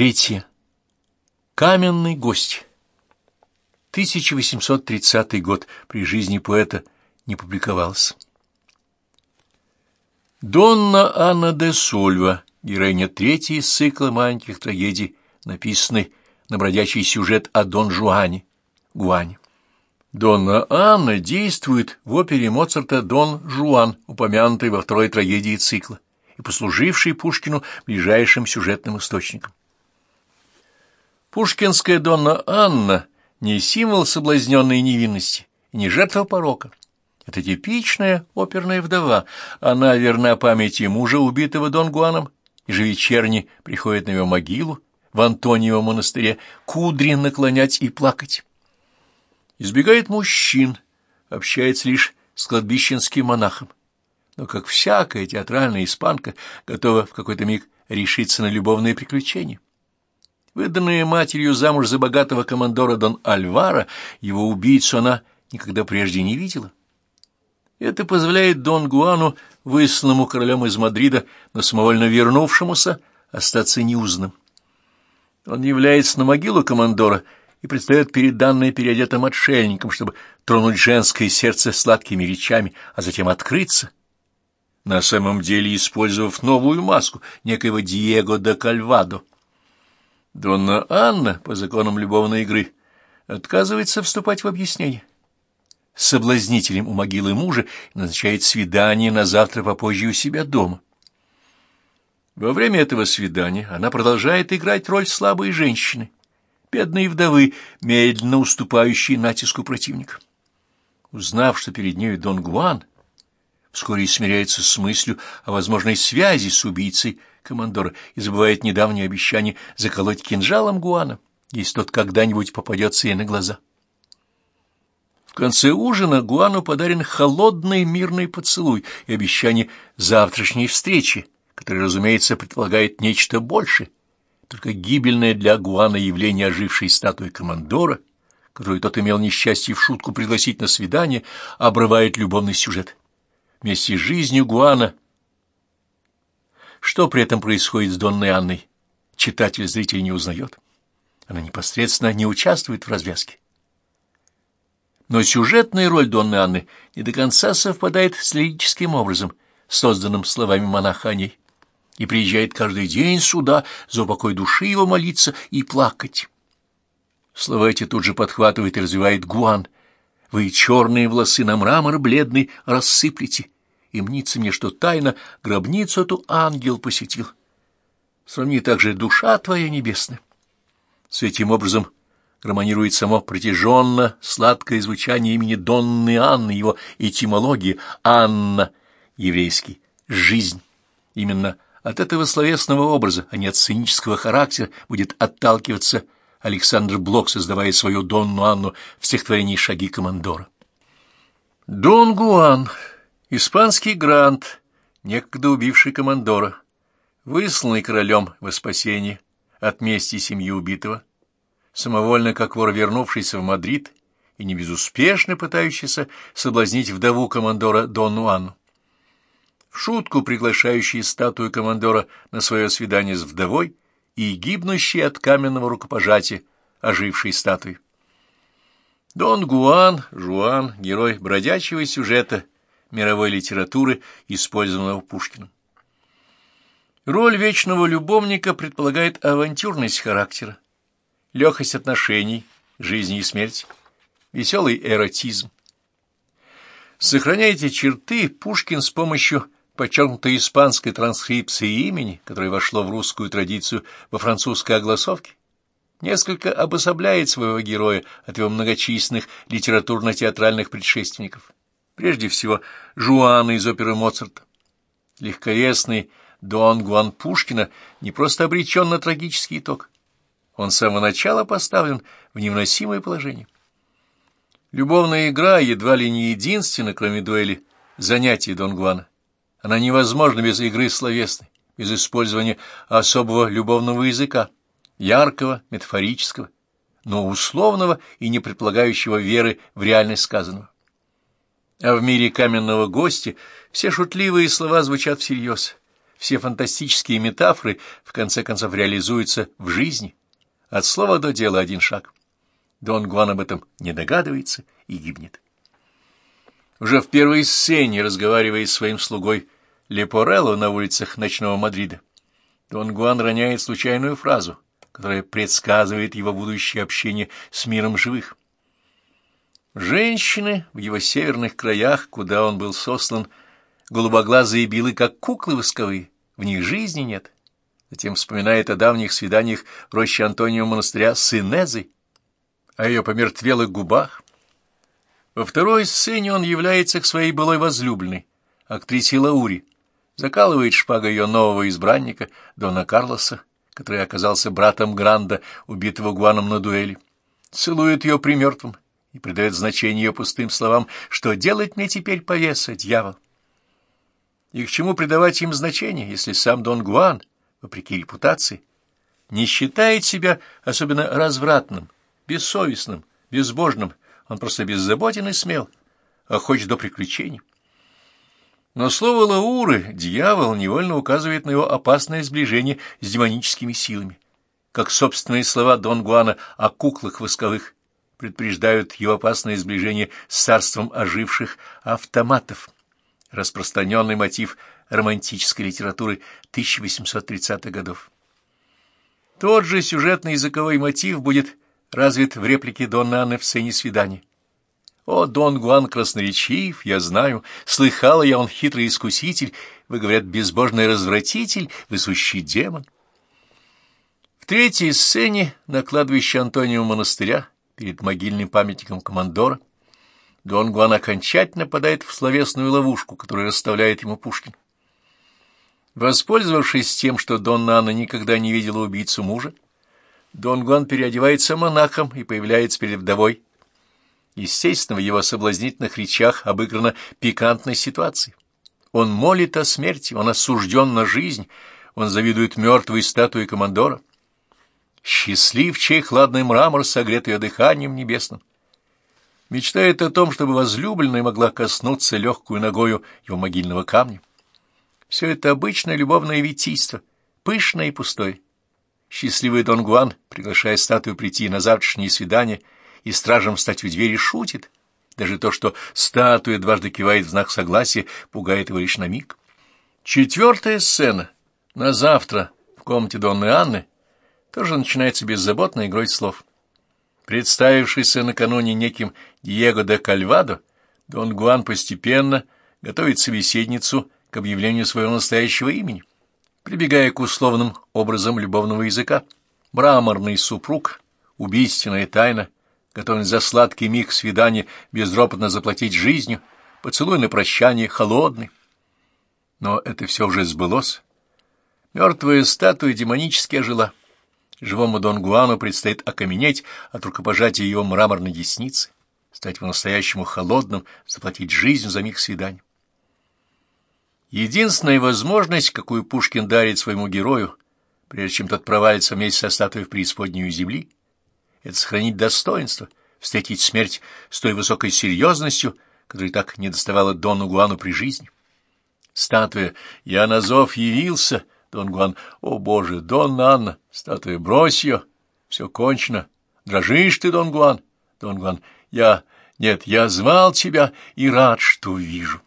Третье. Каменный гость. 1830 год. При жизни поэта не публиковался. Донна Анна де Сольва, героиня третьей из цикла маленьких трагедий, написанной на бродячий сюжет о Дон Жуане, Гуане. Донна Анна действует в опере Моцарта «Дон Жуан», упомянутой во второй трагедии цикла и послужившей Пушкину ближайшим сюжетным источником. Пушкинская Донна Анна не символ соблазненной невинности и не жертва порока. Это типичная оперная вдова. Она верна памяти мужа, убитого Дон Гуаном, ежевечерне приходит на его могилу в Антониевом монастыре кудри наклонять и плакать. Избегает мужчин, общается лишь с кладбищенским монахом. Но, как всякая театральная испанка, готова в какой-то миг решиться на любовные приключения. Выданная матерью замуж за богатого командора Дон Альвара, его убийцу она никогда прежде не видела. Это позволяет Дон Гуану, высланному королем из Мадрида, но самовольно вернувшемуся, остаться неузнанным. Он является на могилу командора и предстает перед данной переодетым отшельником, чтобы тронуть женское сердце сладкими речами, а затем открыться, на самом деле использовав новую маску некоего Диего де Кальвадо. Донна Анна, по законам любовной игры, отказывается вступать в объяснение. Соблазнителем у могилы мужа назначает свидание на завтра попозже у себя дома. Во время этого свидания она продолжает играть роль слабой женщины, бедной вдовы, медленно уступающей натиску противника. Узнав, что перед нею Дон Гуан, вскоре смиряется с мыслью о возможной связи с убийцей командора и забывает недавнее обещание заколоть кинжалом Гуана, если тот когда-нибудь попадется ей на глаза. В конце ужина Гуану подарен холодный мирный поцелуй и обещание завтрашней встречи, которая, разумеется, предполагает нечто большее, только гибельное для Гуана явление ожившей статуи командора, которую тот имел несчастье в шутку пригласить на свидание, обрывает любовный сюжет. Вместе с жизнью Гуана что при этом происходит с Донной Анной, читатель, зритель не узнает. Она непосредственно не участвует в развязке. Но сюжетная роль Донны Анны не до конца совпадает с лирическим образом, созданным словами монаха о ней, и приезжает каждый день сюда за упокой души его молиться и плакать. Слова эти тут же подхватывает и развивает Гуан. «Вы черные волосы на мрамор бледный рассыплете, и мнится мне, что тайно гробницу эту ангел посетил. Сравни также душа твоя небесная. С этим образом гармонирует само протяженно сладкое звучание имени Донны Анны, его этимология Анна, еврейский, жизнь. Именно от этого словесного образа, а не от сценического характера, будет отталкиваться Александр Блок, создавая свою Донну Анну в стихотворении «Шаги командора». Дон Гуан испанский гранд, некогда убивший командора, высланный королем во спасение от мести семьи убитого, самовольно как вор вернувшийся в Мадрид и не безуспешно пытающийся соблазнить вдову командора Донну Анну. В шутку приглашающий статую командора на свое свидание с вдовой и гибнущий от каменного рукопожатия ожившей статуи. Дон Гуан, Жуан, герой бродячего сюжета — мировой литературы, использованного Пушкиным. Роль вечного любовника предполагает авантюрность характера, легкость отношений, жизни и смерти, веселый эротизм. Сохраняя эти черты, Пушкин с помощью подчеркнутой испанской транскрипции имени, которое вошло в русскую традицию во французской огласовке, несколько обособляет своего героя от его многочисленных литературно-театральных предшественников прежде всего Жуана из оперы Моцарта. Легковесный Дон Гуан Пушкина не просто обречен на трагический итог. Он с самого начала поставлен в невыносимое положение. Любовная игра едва ли не единственная, кроме дуэли, занятий Дон Гуана. Она невозможна без игры словесной, без использования особого любовного языка, яркого, метафорического, но условного и не предполагающего веры в реальность сказанного. А в мире каменного гостя все шутливые слова звучат всерьез. все фантастические метафоры в конце концов реализуются в жизни. От слова до дела один шаг. Дон Гуан об этом не догадывается и гибнет. Уже в первой сцене, разговаривая с своим слугой Лепорелло на улицах ночного Мадрида, Дон Гуан роняет случайную фразу, которая предсказывает его будущее общение с миром живых. Женщины в его северных краях, куда он был сослан, голубоглазые белы, как куклы восковые, в них жизни нет. Затем вспоминает о давних свиданиях в роще Антонио монастыря с Инезой, о ее помертвелых губах. Во второй сцене он является к своей былой возлюбленной, актрисе Лаури, закалывает шпагой ее нового избранника, Дона Карлоса, который оказался братом Гранда, убитого Гуаном на дуэли, целует ее при мертвом и придает значение ее пустым словам, что делать мне теперь повеса, дьявол. И к чему придавать им значение, если сам Дон Гуан, вопреки репутации, не считает себя особенно развратным, бессовестным, безбожным, он просто беззаботен и смел, а хочет до приключений. Но слово Лауры дьявол невольно указывает на его опасное сближение с демоническими силами, как собственные слова Дон Гуана о куклах восковых предупреждают его опасное сближение с царством оживших автоматов, распространенный мотив романтической литературы 1830-х годов. Тот же сюжетный языковой мотив будет развит в реплике Донны Анны в сцене свидания. «О, Дон Гуан красноречив, я знаю, слыхала я, он хитрый искуситель, вы, говорят, безбожный развратитель, вы сущий демон». В третьей сцене на кладбище Антонио монастыря перед могильным памятником командора Дон Гуан окончательно попадает в словесную ловушку, которую расставляет ему Пушкин. Воспользовавшись тем, что Донна Анна никогда не видела убийцу мужа, Дон Гуан переодевается монахом и появляется перед вдовой. Естественно, в его соблазнительных речах обыграна пикантная ситуация. Он молит о смерти, он осужден на жизнь, он завидует мертвой статуе командора. Счастлив, чей хладный мрамор согрет ее дыханием небесным. Мечтает о том, чтобы возлюбленная могла коснуться легкую ногою его могильного камня. Все это обычное любовное витийство, пышное и пустое. Счастливый Дон Гуан, приглашая статую прийти на завтрашнее свидание и стражем встать у двери, шутит. Даже то, что статуя дважды кивает в знак согласия, пугает его лишь на миг. Четвертая сцена. На завтра в комнате Донны Анны тоже начинается беззаботной игрой слов. Представившийся накануне неким Диего де Кальвадо, Дон Гуан постепенно готовит собеседницу к объявлению своего настоящего имени прибегая к условным образам любовного языка. Мраморный супруг, убийственная тайна, готовность за сладкий миг свидания безропотно заплатить жизнью, поцелуй на прощание холодный. Но это все уже сбылось. Мертвая статуя демонически ожила. Живому Дон Гуану предстоит окаменеть от рукопожатия его мраморной десницы, стать по-настоящему холодным, заплатить жизнь за миг свидания. Единственная возможность, какую Пушкин дарит своему герою, прежде чем тот провалится вместе со статуей в преисподнюю земли, это сохранить достоинство, встретить смерть с той высокой серьезностью, которой так не доставала Дону Гуану при жизни. Статуя «Я на зов явился», Дон Гуан «О, Боже, Дон Анна», статуя «Брось ее», все кончено, дрожишь ты, Дон Гуан, Дон Гуан «Я, нет, я звал тебя и рад, что вижу».